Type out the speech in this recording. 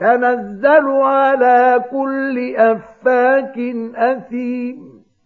تنزل على كل أفاك أثيم.